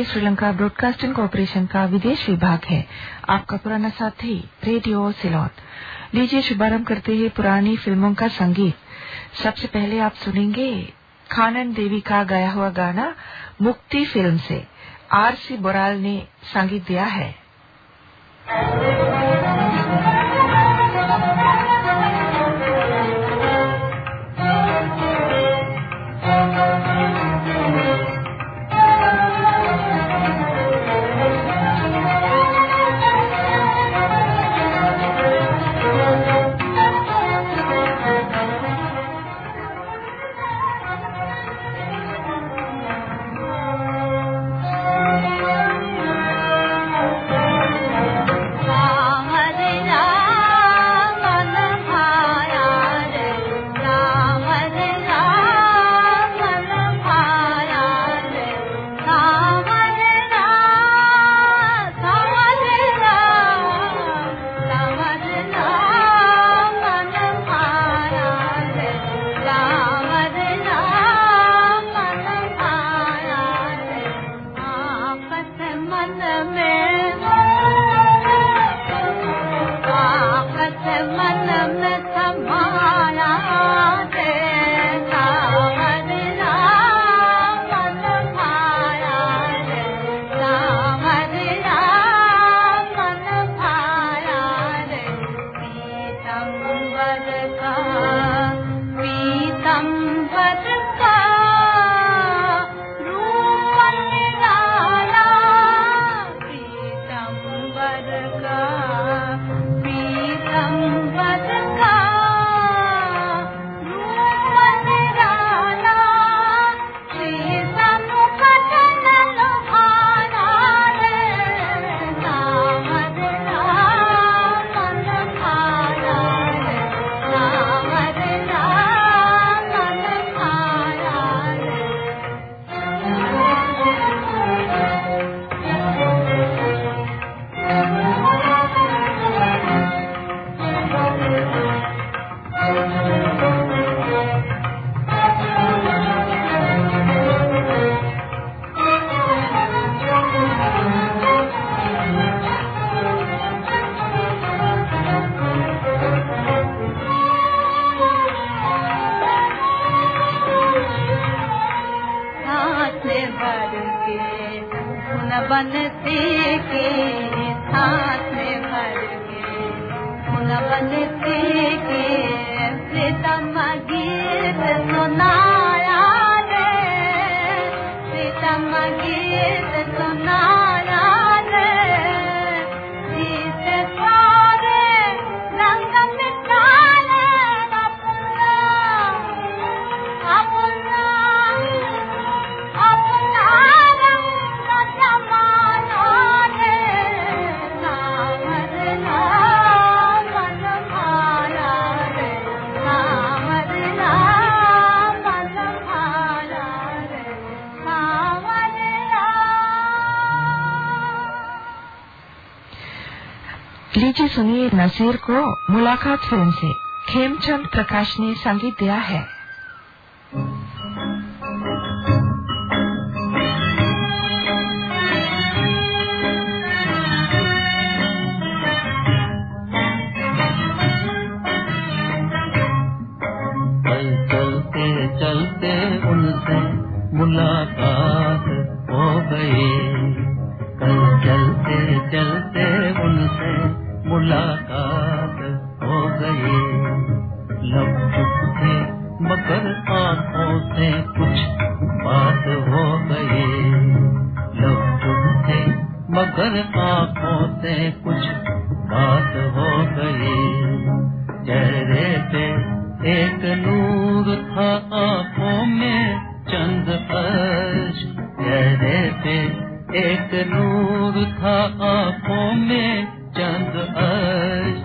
ये Sri Lanka broadcasting corporation का विदेश विभाग है। आपका पुराना साथी, रेडियो सिलोन लीजिए शुभारंभ करते हैं पुरानी फ़िल्मों का संगीत। सबसे पहले आप सुनेंगे खानन देवी का गाया हुआ गाना, मुक्ति फ़िल्म से। आर सी बोराल ने संगीत दिया है। लीजिए सुनिए नसीर को मुलाकात फ़िल्म से खेमचंद प्रकाश ने संगीत दिया है था आँखों में चंद फर्श। चेहरे पे एक नूर था आँखों में चंद अर्श।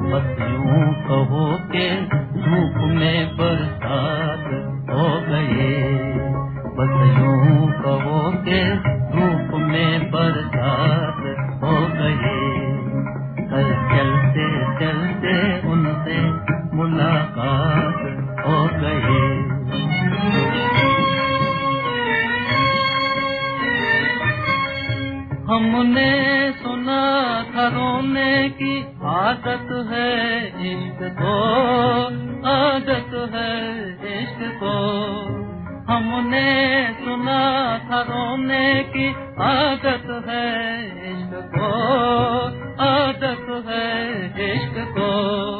मत यूँ कहो के धूप में बरस को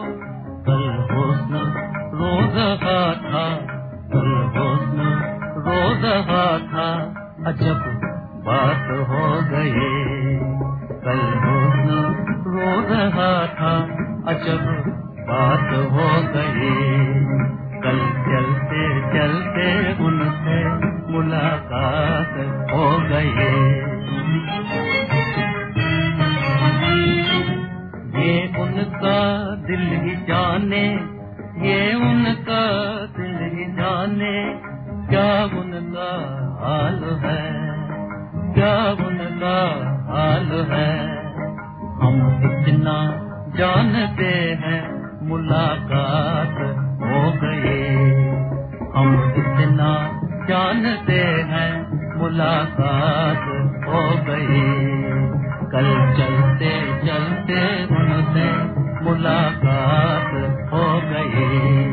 कल चलते चलते उनसे मुलाकात हो गई।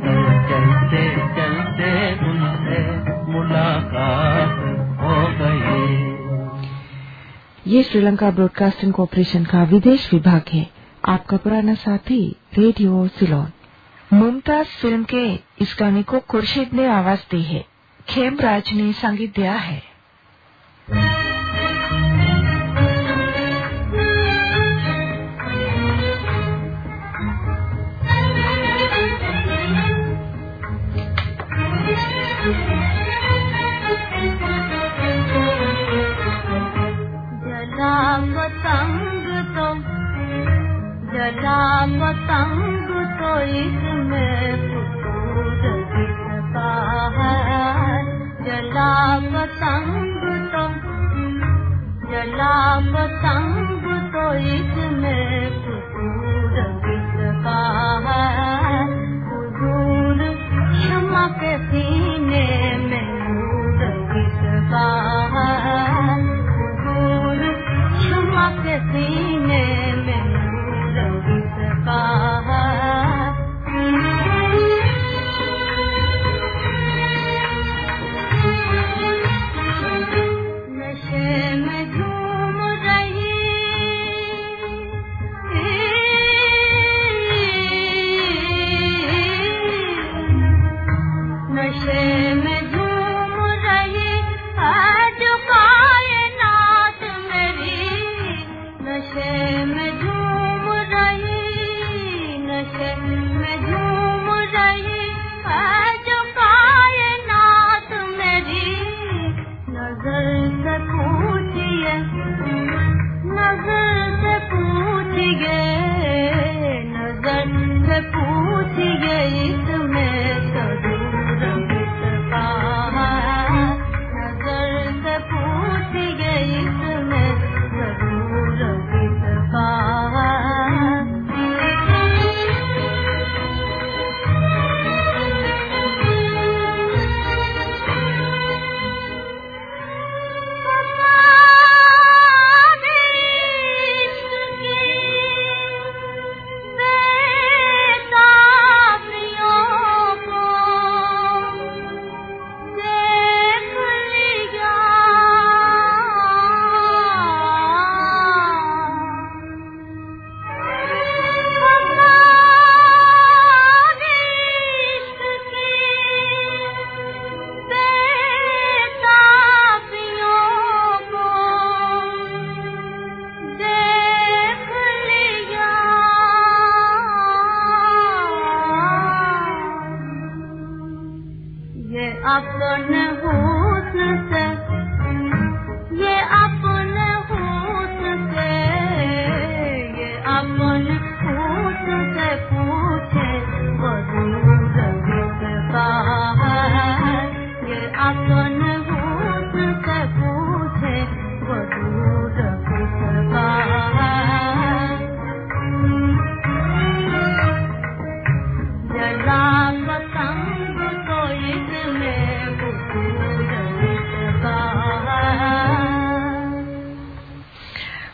कल चलते चलते उनसे मुलाकात हो गई। ये श्रीलंका ब्रॉडकास्टिंग कॉरपोरेशन का विदेश विभाग है। आपका पुराना साथी, रेडियो सिलोन। मुमताज़ फ़िल्म के इस गाने को खुर्शीद ने आवाज़ दी है। खेमराज ने संगीत दिया है। සදා මතංගු තොයිස් මේ පුතුද පිටසහා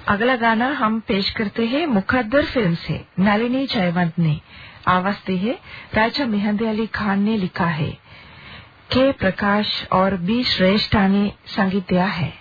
अगला गाना हम पेश करते हैं मुखदर फ़िल्म से, नलिनी जयवंत ने। आवाज़ दी है, राजा मेहंदे अली खान ने लिखा है। के प्रकाश और बी श्रेष्ठा ने संगीत दिया है।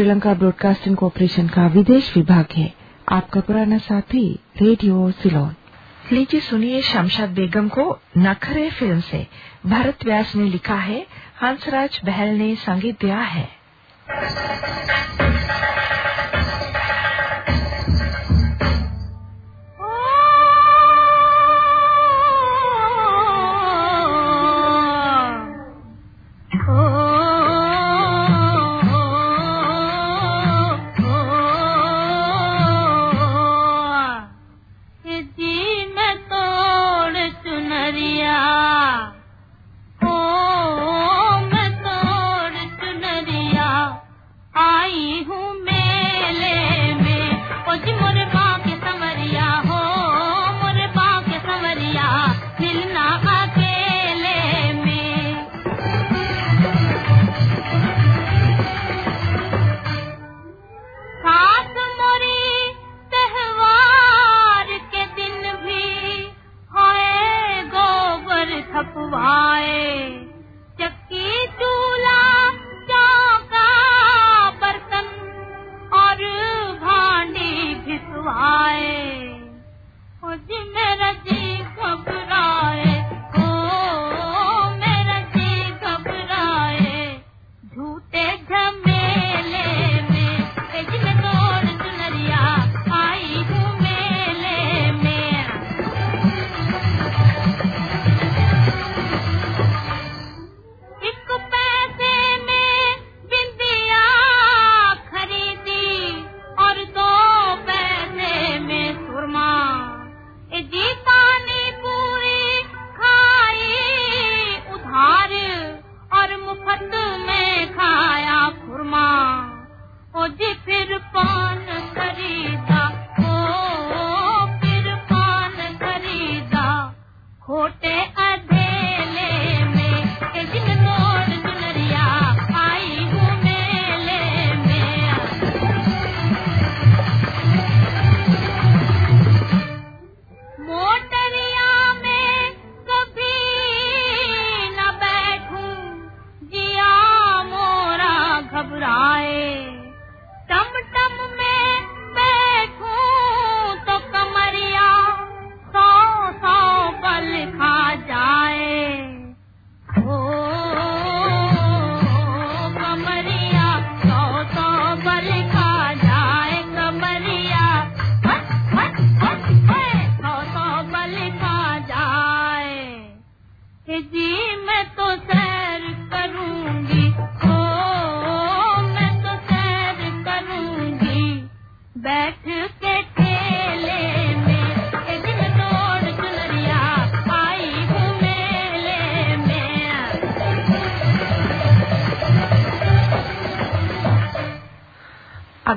श्रीलंका ब्रॉडकास्टिंग कॉरपोरेशन का विदेश विभाग है। आपका पुराना साथी, रेडियो सिलोन। लीजिए सुनिए शमशाद बेगम को नखरे फ़िल्म से। भरत व्यास ने लिखा है, हंसराज बहल ने संगीत दिया है।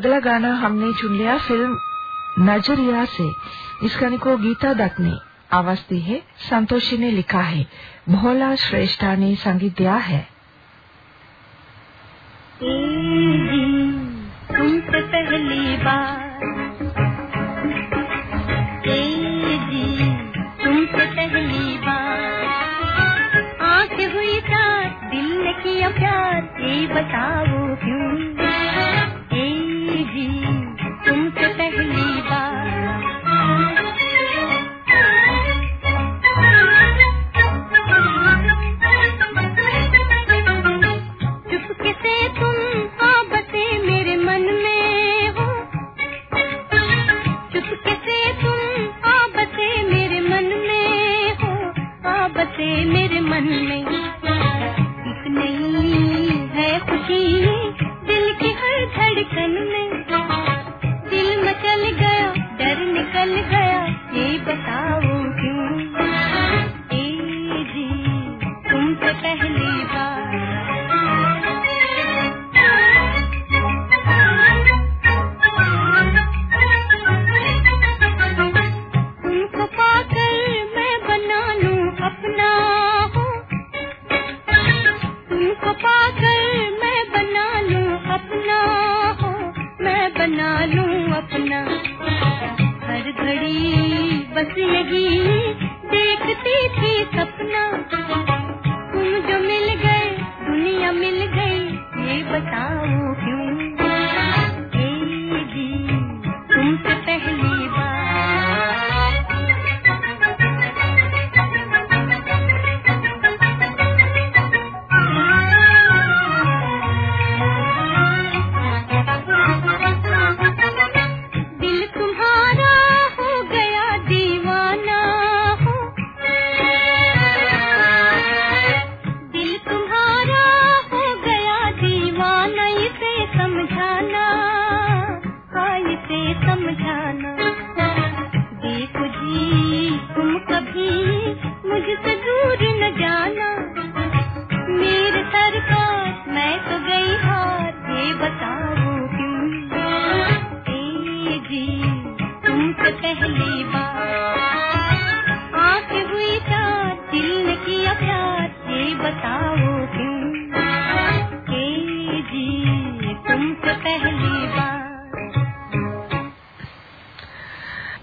अगला गाना हमने चुन लिया फ़िल्म नज़रिया से। इस गाने को गीता दत्त ने आवाज़ दी है, संतोषी ने लिखा है, भोला श्रेष्ठा ने संगीत दिया है। आँख हुई दिल ने किया प्यार, ये बताओ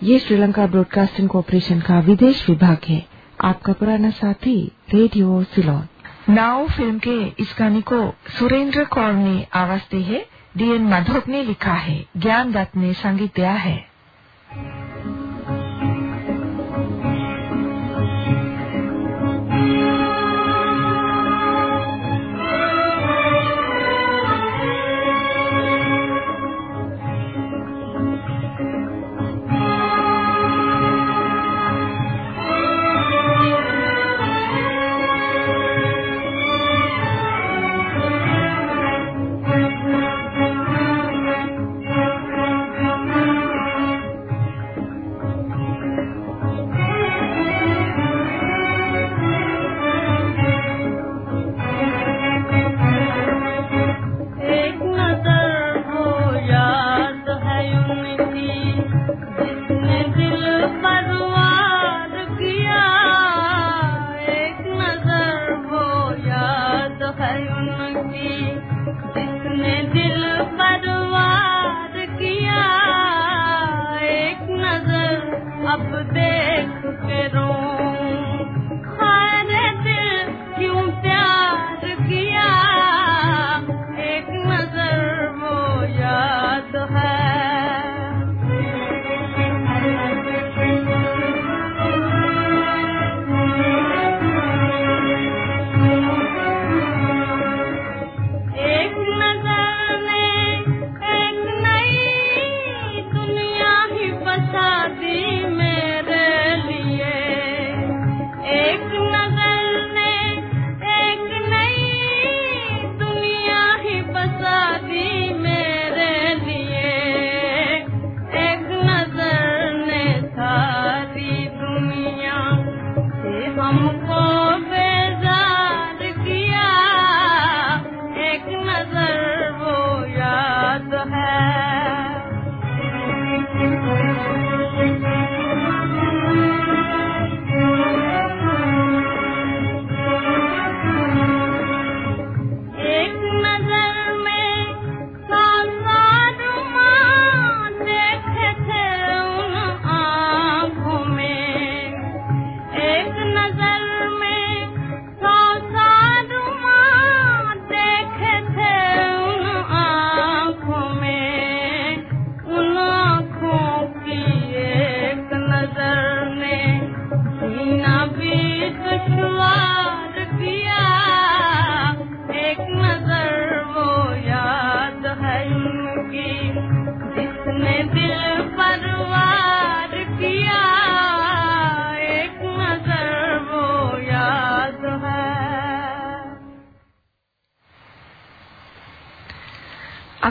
ये श्रीलंका ब्रॉडकास्टिंग कॉरपोरेशन का विदेश विभाग है। आपका पुराना साथी, रेडियो सिलोन। नाव फ़िल्म के इस गाने को सुरेंद्र कौर ने आवाज़ दी है। डीएन माधव ने लिखा है। ज्ञान दत्त ने संगीत दिया है।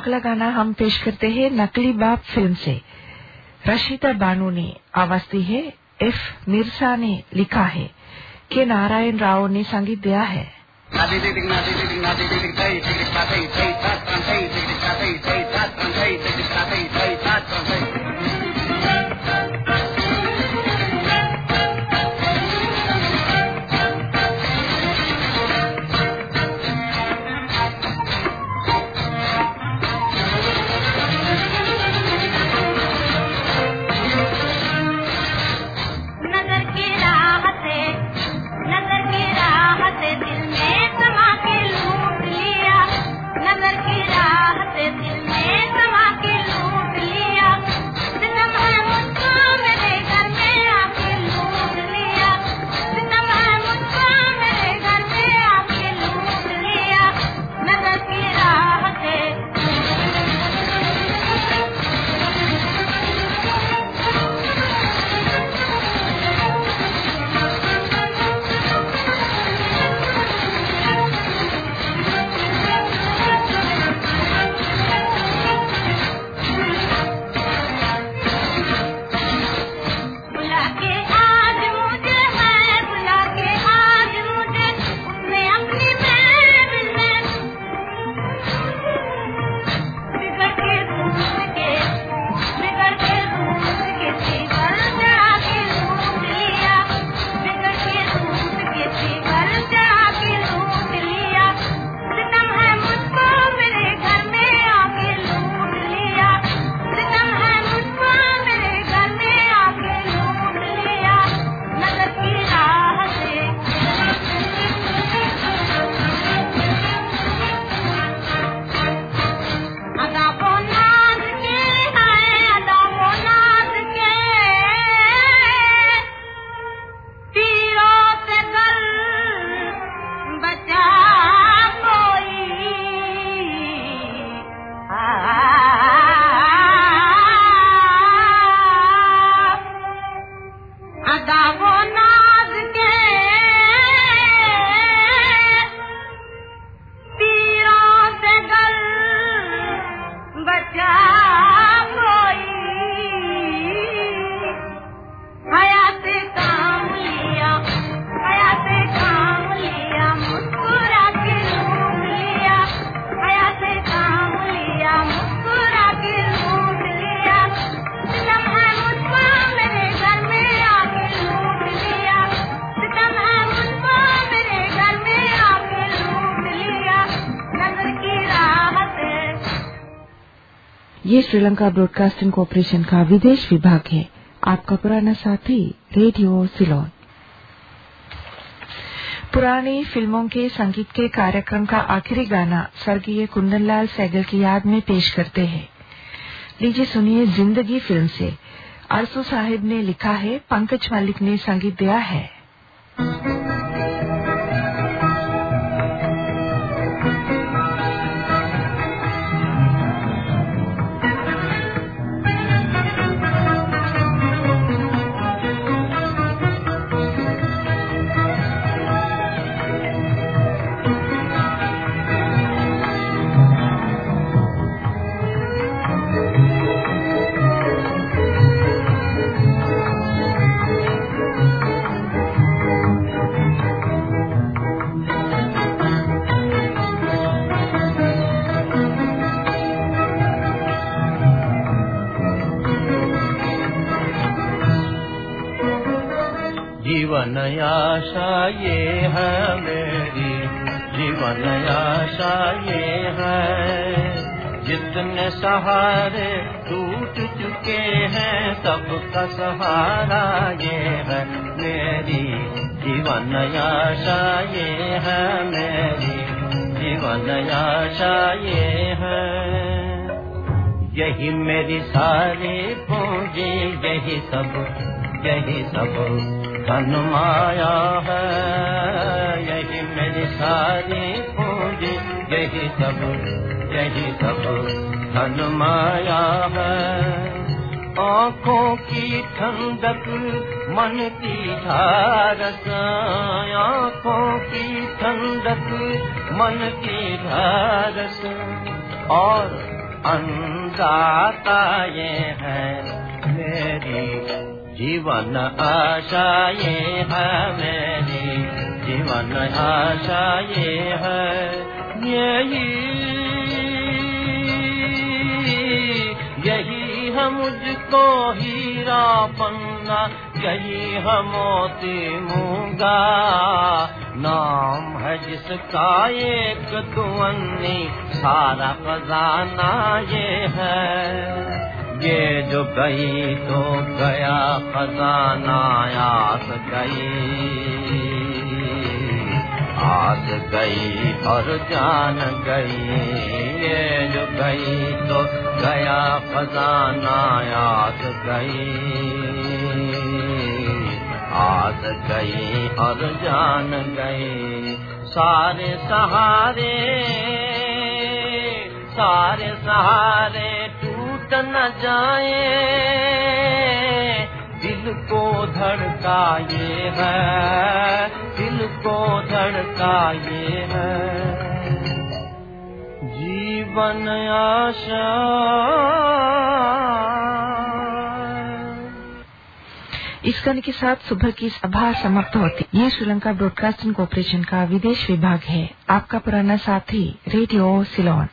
अगला गाना हम पेश करते हैं नकली बाप फ़िल्म से। रशिता बानू ने आवाज़ दी है, एफ़ मिर्सा ने लिखा है के नारायण राव ने संगीत दिया है। श्रीलंका ब्रॉडकास्टिंग कॉरपोरेशन का विदेश विभाग है। आपका पुराना साथी, रेडियो सिलोन। पुरानी फ़िल्मों के संगीत के कार्यक्रम का आखिरी गाना स्वर्गीय कुंदनलाल सैगल की याद में पेश करते हैं। लीजिए सुनिए ज़िंदगी फ़िल्म से। अरसू साहिब ने लिखा है, पंकज मलिक ने संगीत दिया है। जितने सहारे टूट चुके हैं सबका सहारा ये है। मेरी जीवन आशा ये है, मेरी जीवन आशा ये है। यही मेरी सारी पूंजी, यही सब यही सब धन माया है। यही मेरी सारी पूंजी, यही सब यही सब धन माया है। आँखों की ठंडक, मन की धारस आँखों की ठंडक, मन की धारस और अंदाता ये है, मेरी जीवन आशा ये है, मेरी जीवन आशा ये है। यही है मुझको हीरा पन्ना यही है मोती मूँगा। नाम है जिसका एक दुअन्नी, सारा खजाना ये है। ये जो गई तो गया खजाना, आस गई। आस गई और जान गई, ये जो गई तो गया खजाना आस गई। आस गई और जान गई। सारे सहारे सारे सहारे टूट न जाए। दिल को धड़का ये है, दिल को धड़का ये है। जीवन आशा। इस गाने के साथ सुबह की सभा समाप्त होती। ये श्रीलंका ब्रॉडकास्टिंग कॉरपोरेशन का विदेश विभाग है। आपका पुराना साथी, रेडियो सिलोन।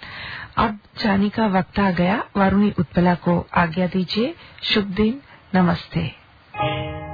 अब जाने का वक्त आ गया। वारुणी उत्पला को आज्ञा दीजिए। शुभ दिन। नमस्ते।